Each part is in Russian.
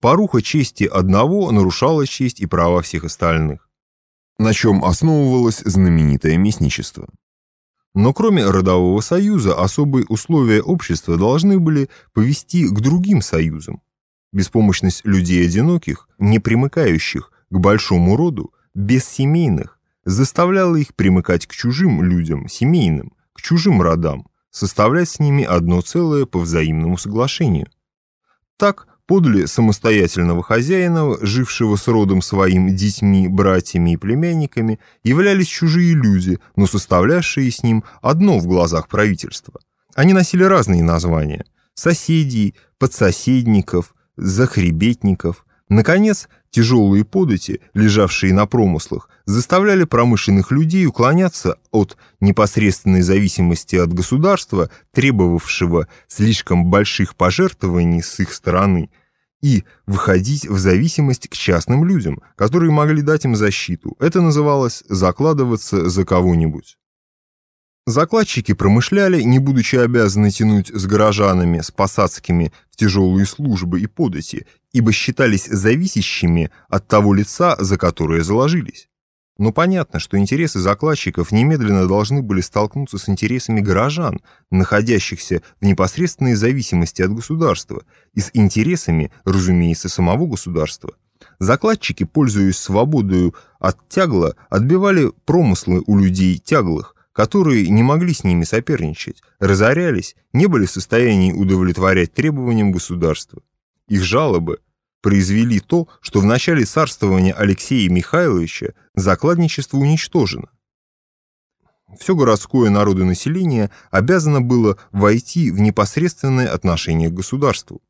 Поруха чести одного нарушала честь и права всех остальных. На чем основывалось знаменитое местничество. Но кроме родового союза, особые условия общества должны были повести к другим союзам. Беспомощность людей одиноких, не примыкающих к большому роду, бессемейных, заставляла их примыкать к чужим людям, семейным, к чужим родам, составлять с ними одно целое по взаимному соглашению. Так, подле самостоятельного хозяина, жившего с родом своим детьми, братьями и племянниками, являлись чужие люди, но составлявшие с ним одно в глазах правительства. Они носили разные названия – соседей, подсоседников, захребетников. Наконец, тяжелые подати, лежавшие на промыслах, заставляли промышленных людей уклоняться от непосредственной зависимости от государства, требовавшего слишком больших пожертвований с их стороны, и выходить в зависимость к частным людям, которые могли дать им защиту. Это называлось «закладываться за кого-нибудь». Закладчики промышляли, не будучи обязаны тянуть с горожанами, с посадскими в тяжелые службы и подати, ибо считались зависящими от того лица, за которое заложились. Но понятно, что интересы закладчиков немедленно должны были столкнуться с интересами горожан, находящихся в непосредственной зависимости от государства, и с интересами, разумеется, самого государства. Закладчики, пользуясь свободою от тягла, отбивали промыслы у людей тяглых, которые не могли с ними соперничать, разорялись, не были в состоянии удовлетворять требованиям государства. Их жалобы произвели то, что в начале царствования Алексея Михайловича закладничество уничтожено. Все городское народонаселение обязано было войти в непосредственное отношение к государству.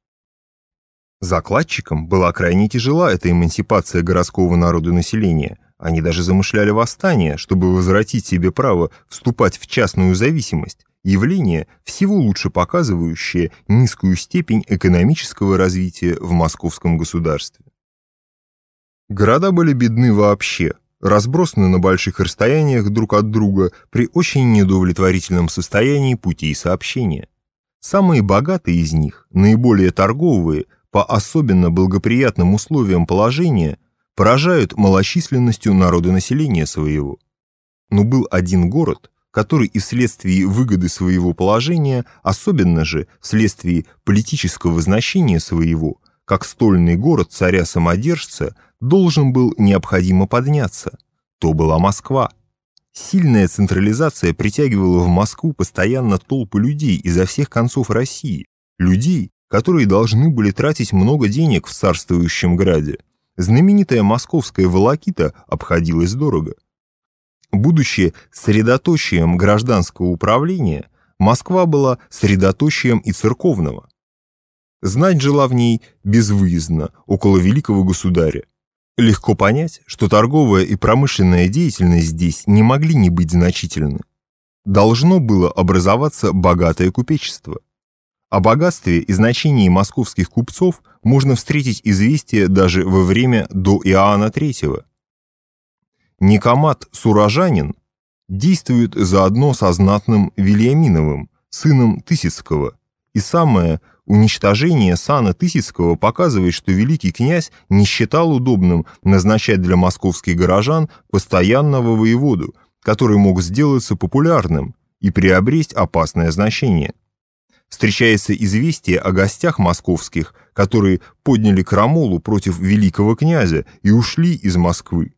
Закладчикам была крайне тяжела эта эмансипация городского народонаселения – они даже замышляли восстание, чтобы возвратить себе право вступать в частную зависимость, явление, всего лучше показывающее низкую степень экономического развития в московском государстве. Города были бедны вообще, разбросаны на больших расстояниях друг от друга при очень неудовлетворительном состоянии путей сообщения. Самые богатые из них, наиболее торговые, по особенно благоприятным условиям положения – поражают малочисленностью народонаселения своего. Но был один город, который и вследствие выгоды своего положения, особенно же вследствие политического значения своего, как стольный город царя-самодержца, должен был необходимо подняться. То была Москва. Сильная централизация притягивала в Москву постоянно толпы людей изо всех концов России, людей, которые должны были тратить много денег в царствующем граде, знаменитая московская волокита обходилась дорого. Будучи средоточием гражданского управления, Москва была средоточием и церковного. Знать жила в ней безвыездно, около великого государя. Легко понять, что торговая и промышленная деятельность здесь не могли не быть значительны. Должно было образоваться богатое купечество. О богатстве и значении московских купцов можно встретить известие даже во время до Иоанна III. Никомат Суражанин действует заодно со знатным Вильяминовым, сыном Тысяцкого, и самое уничтожение сана Тысяцкого показывает, что великий князь не считал удобным назначать для московских горожан постоянного воеводу, который мог сделаться популярным и приобрести опасное значение встречается известие о гостях московских, которые подняли крамолу против великого князя и ушли из Москвы.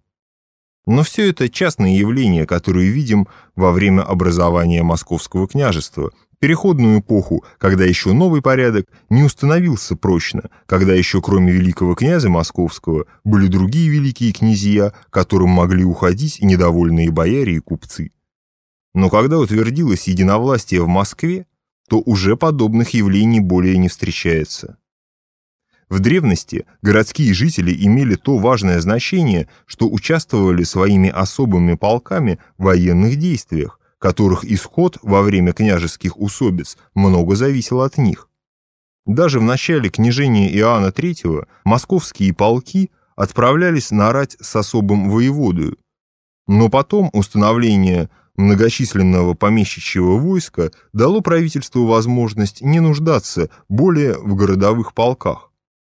Но все это частные явления, которые видим во время образования московского княжества, переходную эпоху, когда еще новый порядок не установился прочно, когда еще кроме великого князя московского были другие великие князья, которым могли уходить недовольные бояре и купцы. Но когда утвердилось единовластие в Москве, то уже подобных явлений более не встречается. В древности городские жители имели то важное значение, что участвовали своими особыми полками в военных действиях, которых исход во время княжеских усобиц много зависел от них. Даже в начале княжения Иоанна III московские полки отправлялись нарать с особым воеводою, но потом установление многочисленного помещичьего войска дало правительству возможность не нуждаться более в городовых полках.